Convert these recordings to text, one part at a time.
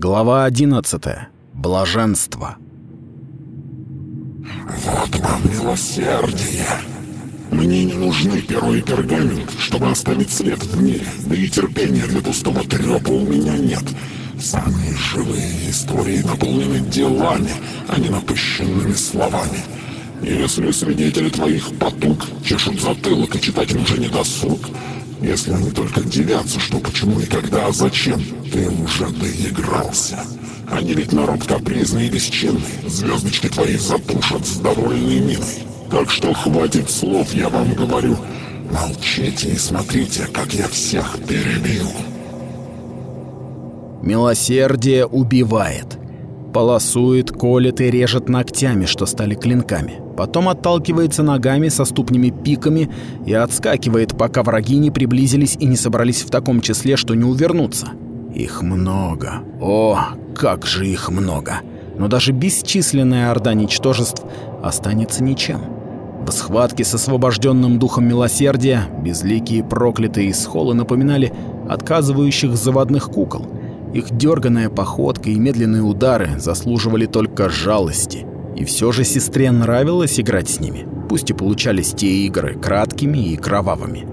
Глава 11. Блаженство. Вот вам милосердие. Мне не нужны перо и пергамент, чтобы оставить след в мире, да и терпения для пустого трёпа у меня нет. Самые живые истории наполнены делами, а не напыщенными словами. Если свидетели твоих потуг чешут затылок и читать уже не досуг, если они только дивятся, что почему и когда, а зачем, ты уже доигрался. Они ведь народ капризный и бесчинный, звездочки твои затушат с довольной миной. Так что хватит слов, я вам говорю. Молчите и смотрите, как я всех перебью. Милосердие убивает. Полосует, колет и режет ногтями, что стали клинками. Потом отталкивается ногами со ступнями-пиками и отскакивает, пока враги не приблизились и не собрались в таком числе, что не увернуться. Их много. О, как же их много. Но даже бесчисленная орда ничтожеств останется ничем. В схватке с освобожденным духом милосердия безликие проклятые схолы напоминали отказывающих заводных кукол — их дерганная походка и медленные удары заслуживали только жалости. И все же сестре нравилось играть с ними, пусть и получались те игры краткими и кровавыми.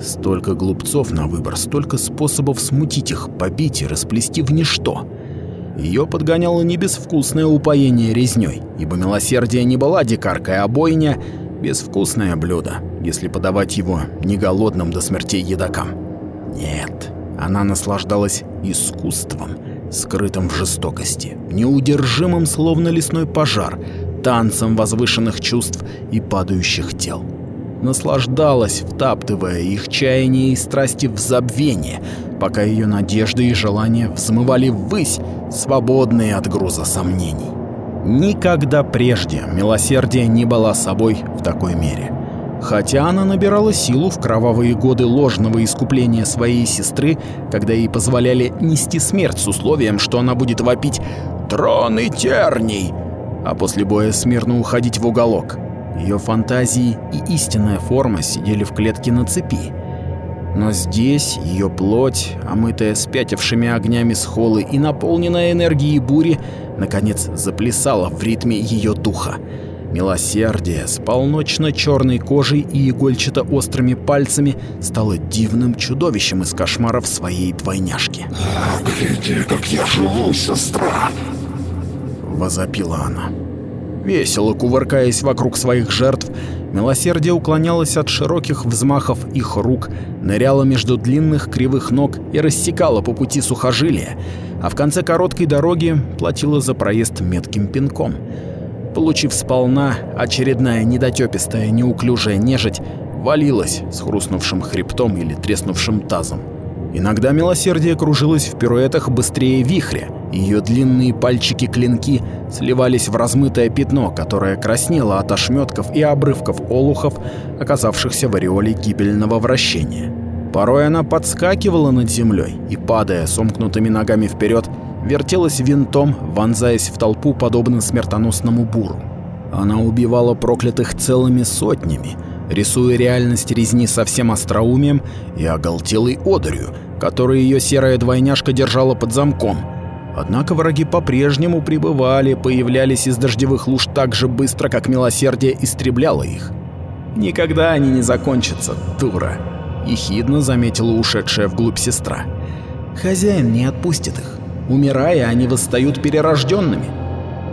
Столько глупцов на выбор, столько способов смутить их, побить и расплести в ничто. Ее подгоняло не безвкусное упоение резней, ибо милосердие не была дикаркой, а бойня — безвкусное блюдо, если подавать его не голодным до смертей едокам. Нет, она наслаждалась искусством, скрытым в жестокости, неудержимым, словно лесной пожар, танцем возвышенных чувств и падающих тел. Наслаждалась, втаптывая их чаяние и страсти в забвение, пока ее надежды и желания взмывали ввысь, свободные от груза сомнений. Никогда прежде милосердие не была собой в такой мере. Хотя она набирала силу в кровавые годы ложного искупления своей сестры, когда ей позволяли нести смерть с условием, что она будет вопить «Трон и терний!», а после боя смирно уходить в уголок. Ее фантазии и истинная форма сидели в клетке на цепи. Но здесь ее плоть, омытая спятившими огнями схолы и наполненная энергией бури, наконец заплясала в ритме ее духа. Милосердие с полночно-черной кожей и игольчато-острыми пальцами стало дивным чудовищем из кошмаров своей двойняшки. «Гляди, как я живу, сестра!» Возопила она. Весело кувыркаясь вокруг своих жертв, милосердие уклонялось от широких взмахов их рук, ныряло между длинных кривых ног и рассекало по пути сухожилия, а в конце короткой дороги платило за проезд метким пинком — Получив сполна, очередная недотёпистая неуклюжая нежить валилась с хрустнувшим хребтом или треснувшим тазом. Иногда милосердие кружилось в пируэтах быстрее вихря, её длинные пальчики-клинки сливались в размытое пятно, которое краснело от ошметков и обрывков олухов, оказавшихся в ореоле гибельного вращения. Порой она подскакивала над землей и, падая сомкнутыми ногами вперед, вертелась винтом, вонзаясь в толпу подобно смертоносному буру. Она убивала проклятых целыми сотнями, рисуя реальность резни со всем остроумием и оголтелой одырью, которую ее серая двойняшка держала под замком. Однако враги по-прежнему пребывали, появлялись из дождевых луж так же быстро, как милосердие истребляло их. «Никогда они не закончатся, дура», — ехидно заметила ушедшая вглубь сестра. «Хозяин не отпустит их. Умирая, они восстают перерожденными.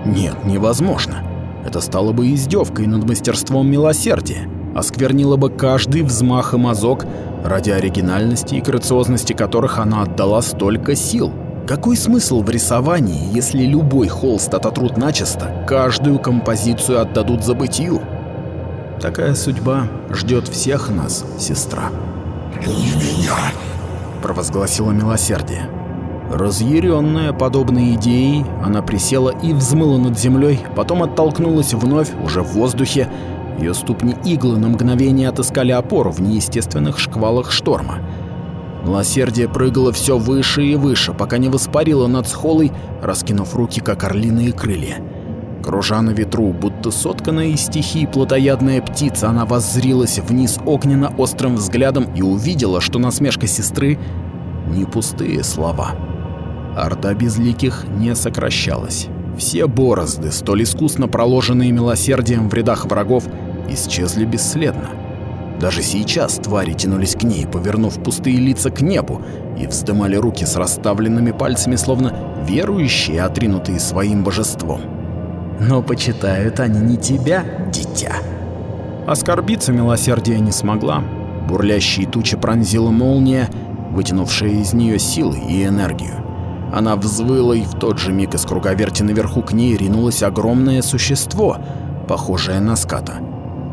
Нет, невозможно. Это стало бы издевкой над мастерством милосердия, осквернило бы каждый взмах и мазок, ради оригинальности и грациозности которых она отдала столько сил. Какой смысл в рисовании, если любой холст ототрут начисто, каждую композицию отдадут забытию? Такая судьба ждет всех нас, сестра. «Не меня!» — провозгласила милосердие. Разъяренная подобной идеей, она присела и взмыла над землей, потом оттолкнулась вновь, уже в воздухе. Ее ступни иглы на мгновение отыскали опору в неестественных шквалах шторма. Милосердие прыгало все выше и выше, пока не воспарило над схолой, раскинув руки, как орлиные крылья. Кружа на ветру, будто сотканная из стихий плотоядная птица, она воззрилась вниз огненно-острым взглядом и увидела, что насмешка сестры — не пустые слова. Орда безликих не сокращалась. Все борозды, столь искусно проложенные милосердием в рядах врагов, исчезли бесследно. Даже сейчас твари тянулись к ней, повернув пустые лица к небу, и вздымали руки с расставленными пальцами, словно верующие, отринутые своим божеством. Но почитают они не тебя, дитя. Оскорбиться милосердие не смогла. Бурлящие тучи пронзила молния, вытянувшая из нее силы и энергию. Она взвыла, и в тот же миг из круговерти наверху к ней ринулось огромное существо, похожее на ската.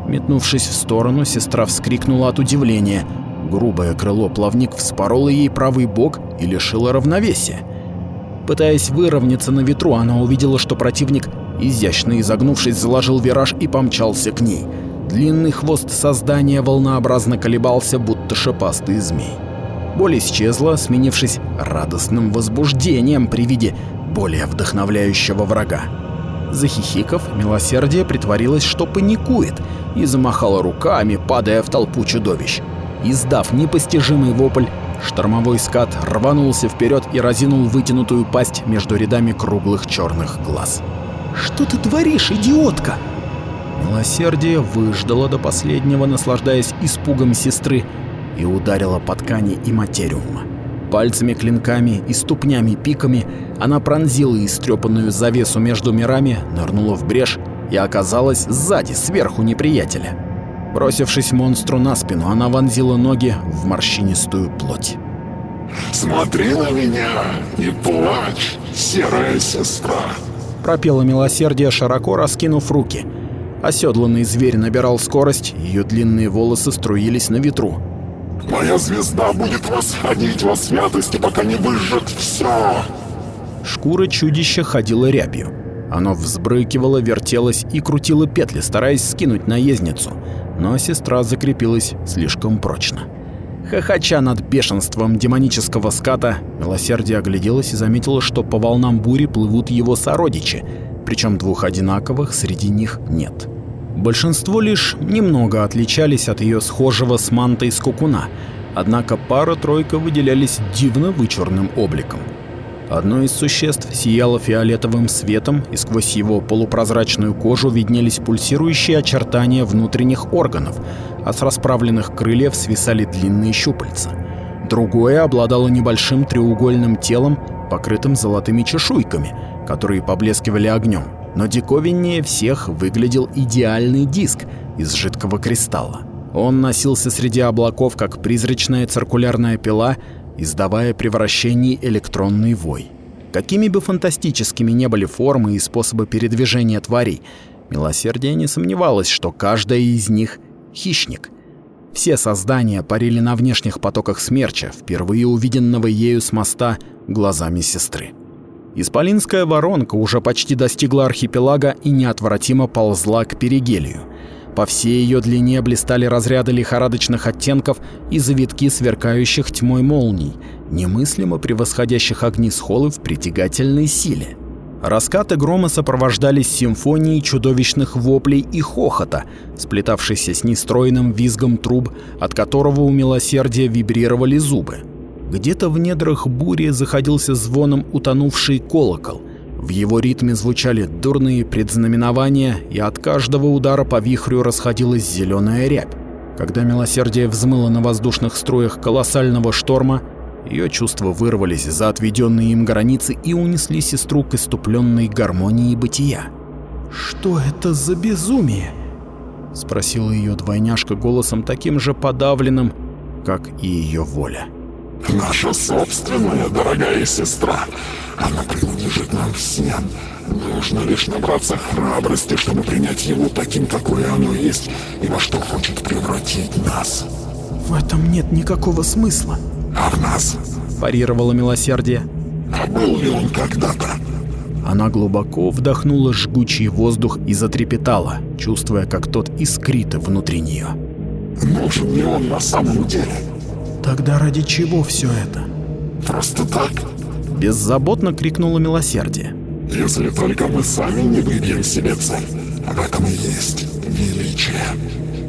Метнувшись в сторону, сестра вскрикнула от удивления. Грубое крыло-плавник вспороло ей правый бок и лишило равновесия. Пытаясь выровняться на ветру, она увидела, что противник, изящно изогнувшись, заложил вираж и помчался к ней. Длинный хвост создания волнообразно колебался, будто шипастый змей. Боль исчезла, сменившись радостным возбуждением при виде более вдохновляющего врага. Захихиков, милосердие притворилось, что паникует, и замахало руками, падая в толпу чудовищ. Издав непостижимый вопль, штормовой скат рванулся вперед и разинул вытянутую пасть между рядами круглых черных глаз. «Что ты творишь, идиотка?» Милосердие выждало до последнего, наслаждаясь испугом сестры, и ударила по ткани и материума. Пальцами-клинками и ступнями-пиками она пронзила истрепанную завесу между мирами, нырнула в брешь и оказалась сзади, сверху неприятеля. Бросившись монстру на спину, она вонзила ноги в морщинистую плоть. «Смотри на меня и плачь, серая сестра!» Пропело милосердие, широко раскинув руки. Оседланный зверь набирал скорость, ее длинные волосы струились на ветру. Моя звезда будет восходить во святости, пока не выжжет все. Шкура чудища ходила рябью. Оно взбрыкивало, вертелось и крутило петли, стараясь скинуть наездницу, но сестра закрепилась слишком прочно. Хохоча над бешенством демонического ската, милосердие огляделось и заметило, что по волнам бури плывут его сородичи, причем двух одинаковых среди них нет. Большинство лишь немного отличались от ее схожего с мантой скукуна, однако пара-тройка выделялись дивно вычурным обликом. Одно из существ сияло фиолетовым светом, и сквозь его полупрозрачную кожу виднелись пульсирующие очертания внутренних органов, а с расправленных крыльев свисали длинные щупальца. Другое обладало небольшим треугольным телом, покрытым золотыми чешуйками, которые поблескивали огнем но диковиннее всех выглядел идеальный диск из жидкого кристалла. Он носился среди облаков, как призрачная циркулярная пила, издавая при вращении электронный вой. Какими бы фантастическими не были формы и способы передвижения тварей, Милосердие не сомневалось, что каждая из них — хищник. Все создания парили на внешних потоках смерча, впервые увиденного ею с моста глазами сестры. Исполинская воронка уже почти достигла архипелага и неотвратимо ползла к перигелию. По всей ее длине блистали разряды лихорадочных оттенков и завитки сверкающих тьмой молний, немыслимо превосходящих огни схолы в притягательной силе. Раскаты грома сопровождались симфонией чудовищных воплей и хохота, сплетавшейся с нестройным визгом труб, от которого у милосердия вибрировали зубы. Где-то в недрах бури заходился звоном утонувший колокол. В его ритме звучали дурные предзнаменования, и от каждого удара по вихрю расходилась зеленая рябь. Когда милосердие взмыло на воздушных струях колоссального шторма, ее чувства вырвались за отведенные им границы и унесли сестру к иступленной гармонии бытия. «Что это за безумие?» — спросила ее двойняшка голосом таким же подавленным, как и ее воля. Наша собственная дорогая сестра. Она принадлежит нам всем. Нужно лишь набраться храбрости, чтобы принять его таким, какое оно есть, и во что хочет превратить нас. В этом нет никакого смысла. А в нас? Парировало милосердие. А был ли он когда-то? Она глубоко вдохнула жгучий воздух и затрепетала, чувствуя, как тот искрит внутри нее. Нужен ли он на самом деле? Тогда ради чего все это? Просто так. Беззаботно крикнуло милосердие. Если только мы сами не выбьем себе цель, об этом и есть величие.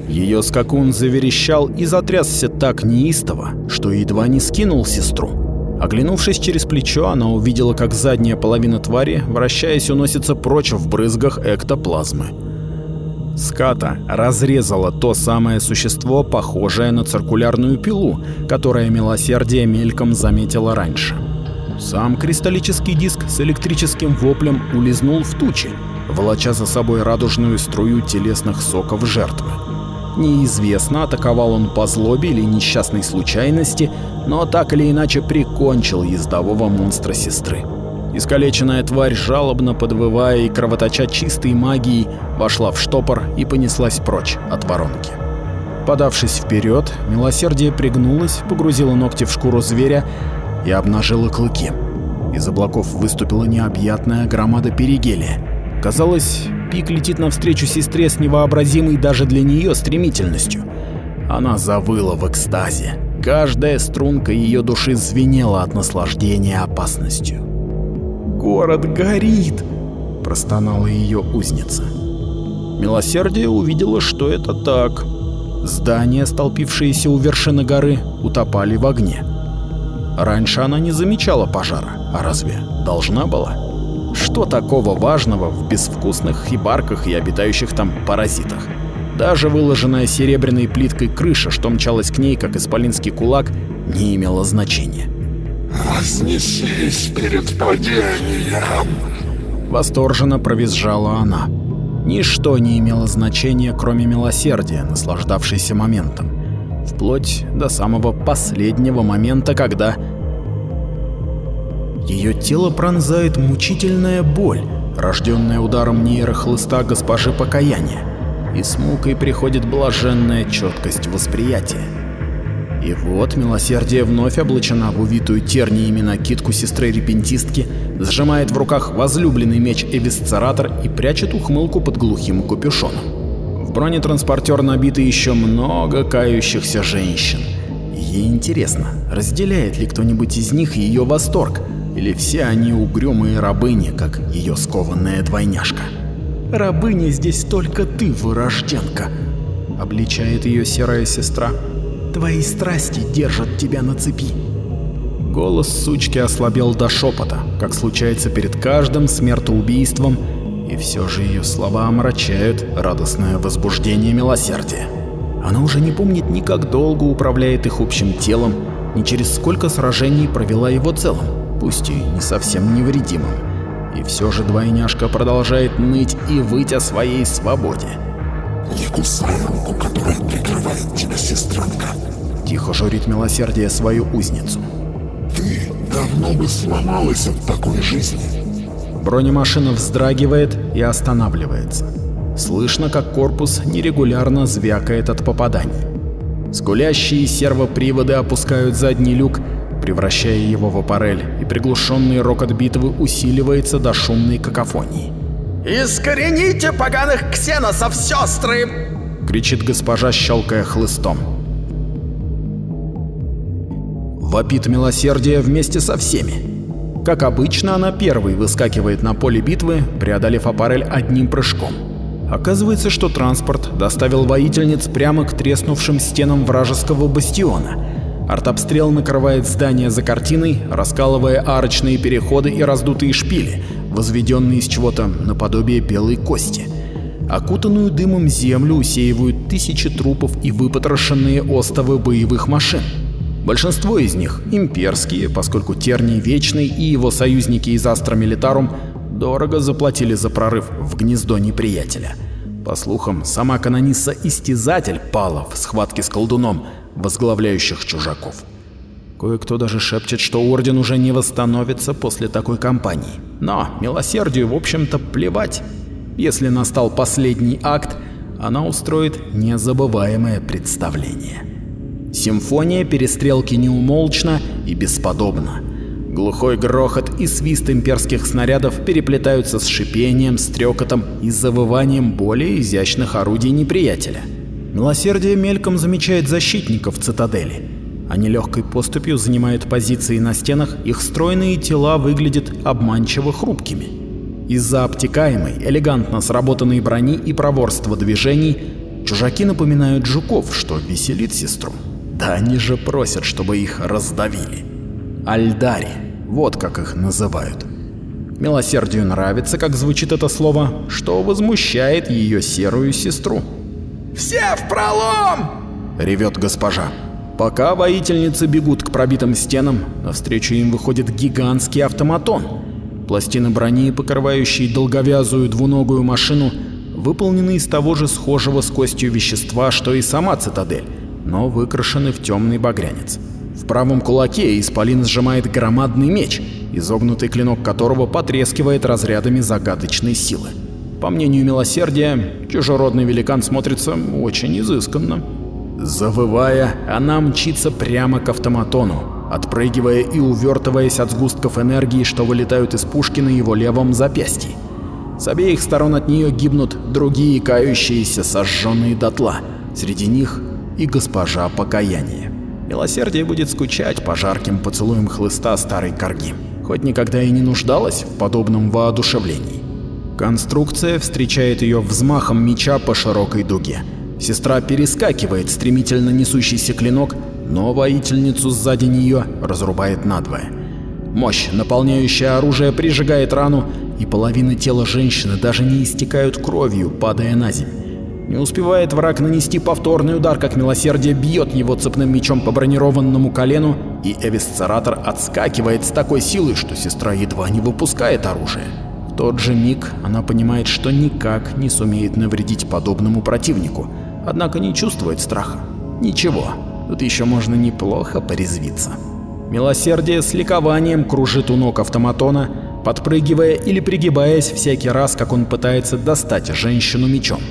Ее скакун заверещал и затрясся так неистово, что едва не скинул сестру. Оглянувшись через плечо, она увидела, как задняя половина твари, вращаясь, уносится прочь в брызгах эктоплазмы. Ската разрезала то самое существо, похожее на циркулярную пилу, которое милосердие мельком заметило раньше. Сам кристаллический диск с электрическим воплем улизнул в тучи, волоча за собой радужную струю телесных соков жертвы. Неизвестно, атаковал он по злобе или несчастной случайности, но так или иначе прикончил ездового монстра сестры. Искалеченная тварь, жалобно подвывая и кровоточа чистой магией, вошла в штопор и понеслась прочь от воронки. Подавшись вперед, милосердие пригнулось, погрузило ногти в шкуру зверя и обнажила клыки. Из облаков выступила необъятная громада перигелия. Казалось, Пик летит навстречу сестре с невообразимой даже для нее стремительностью. Она завыла в экстазе. Каждая струнка ее души звенела от наслаждения опасностью. «Город горит!» – простонала ее узница. Милосердие увидела, что это так. Здания, столпившиеся у вершины горы, утопали в огне. Раньше она не замечала пожара, а разве должна была? Что такого важного в безвкусных хибарках и обитающих там паразитах? Даже выложенная серебряной плиткой крыша, что мчалась к ней, как исполинский кулак, не имела значения. «Вознесись перед падением!» Восторженно провизжала она. Ничто не имело значения, кроме милосердия, наслаждавшейся моментом. Вплоть до самого последнего момента, когда ее тело пронзает мучительная боль, рожденная ударом нейрохлыста госпожи покаяния, и с мукой приходит блаженная четкость восприятия. И вот милосердие вновь облачена в увитую терниями накидку сестры-репентистки, сжимает в руках возлюбленный меч Эвисцератор и прячет ухмылку под глухим капюшоном. В бронетранспортер набито еще много кающихся женщин. Ей интересно, разделяет ли кто-нибудь из них ее восторг, или все они угрюмые рабыни, как ее скованная двойняшка? «Рабыня здесь только ты, вырожденка», — обличает ее серая сестра. «Твои страсти держат тебя на цепи». Голос сучки ослабел до шепота, как случается перед каждым смертоубийством, и все же ее слова омрачают радостное возбуждение милосердия. Она уже не помнит ни как долго управляет их общим телом, ни через сколько сражений провела его целым пусть и не совсем невредимым. И все же двойняшка продолжает ныть и выть о своей свободе. «Не кусай руку, которая прикрывает тебя, сестренка!» Тихо журит милосердие свою узницу. «Ты давно бы сломалась от такой жизни!» Бронемашина вздрагивает и останавливается. Слышно, как корпус нерегулярно звякает от попаданий. Скулящие сервоприводы опускают задний люк превращая его в аппарель, и приглушенный рокот битвы усиливается до шумной какофонии. «Искорените поганых ксеносов, сестры!» — кричит госпожа, щелкая хлыстом. Вопит милосердие вместе со всеми. Как обычно, она первой выскакивает на поле битвы, преодолев аппарель одним прыжком. Оказывается, что транспорт доставил воительниц прямо к треснувшим стенам вражеского бастиона — Артобстрел накрывает здание за картиной, раскалывая арочные переходы и раздутые шпили, возведенные из чего-то наподобие белой кости. Окутанную дымом землю усеивают тысячи трупов и выпотрошенные остовы боевых машин. Большинство из них имперские, поскольку Терний Вечный и его союзники из Астра Милитарум дорого заплатили за прорыв в гнездо неприятеля. По слухам, сама канонисса Истязатель пала в схватке с колдуном, возглавляющих чужаков. Кое-кто даже шепчет, что Орден уже не восстановится после такой кампании. Но милосердию, в общем-то, плевать. Если настал последний акт, она устроит незабываемое представление. Симфония перестрелки неумолчна и бесподобна. Глухой грохот и свист имперских снарядов переплетаются с шипением, стрекотом и завыванием более изящных орудий неприятеля. Милосердие мельком замечает защитников цитадели. Они легкой поступью занимают позиции на стенах, их стройные тела выглядят обманчиво хрупкими. Из-за обтекаемой, элегантно сработанной брони и проворства движений чужаки напоминают жуков, что веселит сестру. Да они же просят, чтобы их раздавили. Альдари, вот как их называют. Милосердию нравится, как звучит это слово, что возмущает ее серую сестру. «Все в пролом!» — ревет госпожа. Пока воительницы бегут к пробитым стенам, навстречу им выходит гигантский автоматон. Пластины брони, покрывающие долговязую двуногую машину, выполнены из того же схожего с костью вещества, что и сама цитадель, но выкрашены в темный багрянец. В правом кулаке Исполин сжимает громадный меч, изогнутый клинок которого потрескивает разрядами загадочной силы. По мнению милосердия, чужеродный великан смотрится очень изысканно. Завывая, она мчится прямо к автоматону, отпрыгивая и увертываясь от сгустков энергии, что вылетают из пушки на его левом запястье. С обеих сторон от нее гибнут другие кающиеся, сожженные дотла. Среди них и госпожа покаяния. Милосердие будет скучать по жарким поцелуям хлыста старой корги, хоть никогда и не нуждалась в подобном воодушевлении. Конструкция встречает ее взмахом меча по широкой дуге. Сестра перескакивает стремительно несущийся клинок, но воительницу сзади нее разрубает надвое. Мощь, наполняющая оружие, прижигает рану, и половины тела женщины даже не истекают кровью, падая на землю. Не успевает враг нанести повторный удар, как милосердие бьет его цепным мечом по бронированному колену, и Эвисцератор отскакивает с такой силой, что сестра едва не выпускает оружие. В тот же миг она понимает, что никак не сумеет навредить подобному противнику, однако не чувствует страха. Ничего, тут еще можно неплохо порезвиться. Милосердие с ликованием кружит у ног автоматона, подпрыгивая или пригибаясь всякий раз, как он пытается достать женщину мечом.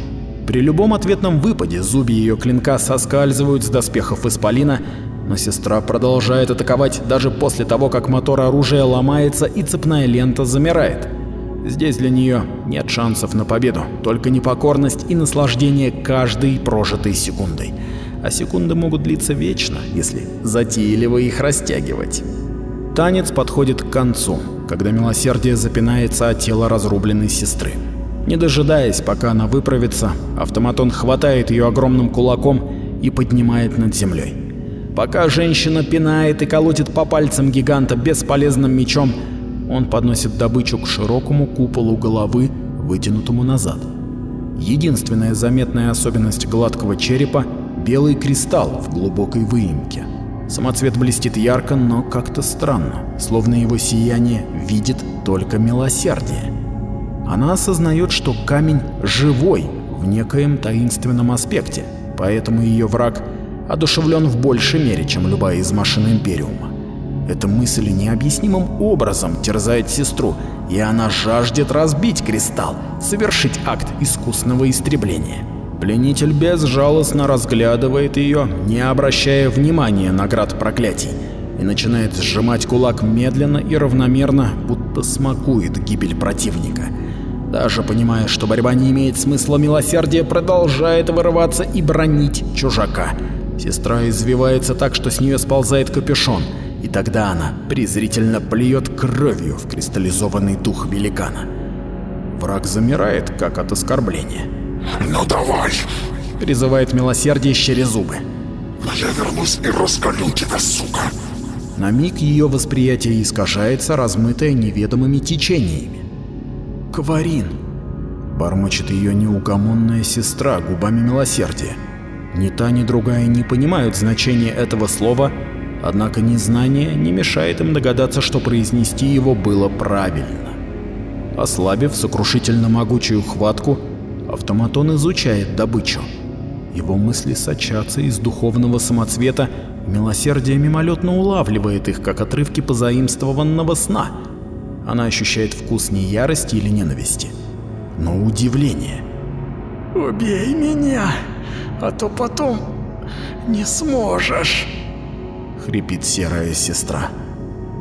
При любом ответном выпаде зубья ее клинка соскальзывают с доспехов Исполина, но сестра продолжает атаковать даже после того, как мотор оружия ломается и цепная лента замирает. Здесь для нее нет шансов на победу, только непокорность и наслаждение каждой прожитой секундой. А секунды могут длиться вечно, если затейливо их растягивать. Танец подходит к концу, когда милосердие запинается от тела разрубленной сестры. Не дожидаясь, пока она выправится, автоматон хватает ее огромным кулаком и поднимает над землей. Пока женщина пинает и колотит по пальцам гиганта бесполезным мечом, он подносит добычу к широкому куполу головы, вытянутому назад. Единственная заметная особенность гладкого черепа — белый кристалл в глубокой выемке. Самоцвет блестит ярко, но как-то странно, словно его сияние видит только милосердие. Она осознает, что камень живой в некоем таинственном аспекте, поэтому ее враг одушевлен в большей мере, чем любая из машин Империума. Эта мысль необъяснимым образом терзает сестру, и она жаждет разбить кристалл, совершить акт искусного истребления. Пленитель безжалостно разглядывает ее, не обращая внимания на град проклятий, и начинает сжимать кулак медленно и равномерно, будто смакует гибель противника. Даже понимая, что борьба не имеет смысла, милосердие продолжает вырываться и бронить чужака. Сестра извивается так, что с нее сползает капюшон, и тогда она презрительно плюет кровью в кристаллизованный дух великана. Враг замирает, как от оскорбления. Ну давай, Призывает милосердие через зубы. я вернусь и раскалю тебя, сука. На миг ее восприятие искажается, размытое неведомыми течениями. «Кварин!» — бормочет ее неугомонная сестра губами милосердия. Ни та, ни другая не понимают значения этого слова, однако незнание не мешает им догадаться, что произнести его было правильно. Ослабив сокрушительно могучую хватку, автоматон изучает добычу. Его мысли сочатся из духовного самоцвета, милосердие мимолетно улавливает их, как отрывки позаимствованного сна. Она ощущает вкус не ярости или ненависти, но удивления. «Убей меня, а то потом не сможешь!» — хрипит серая сестра.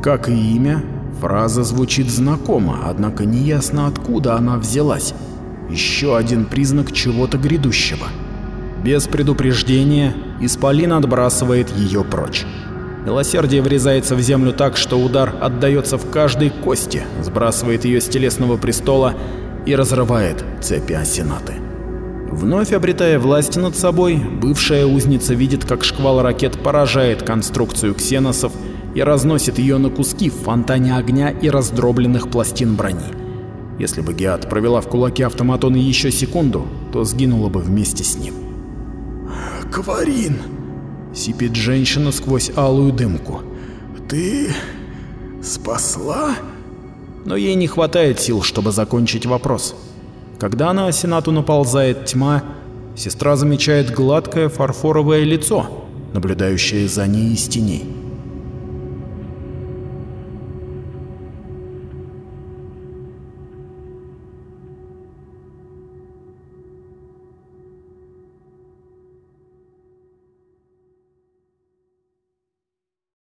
Как и имя, фраза звучит знакомо, однако неясно откуда она взялась. Еще один признак чего-то грядущего. Без предупреждения Исполин отбрасывает ее прочь. Милосердие врезается в землю так, что удар отдается в каждой кости, сбрасывает ее с телесного престола и разрывает цепи осенаты. Вновь обретая власть над собой, бывшая узница видит, как шквал ракет поражает конструкцию ксеносов и разносит ее на куски в фонтане огня и раздробленных пластин брони. Если бы Геат провела в кулаке автоматона еще секунду, то сгинула бы вместе с ним. Кварин, Сипит женщина сквозь алую дымку. ты спасла? Но ей не хватает сил, чтобы закончить вопрос. Когда на Асенату наползает тьма, сестра замечает гладкое фарфоровое лицо, наблюдающее за ней из теней.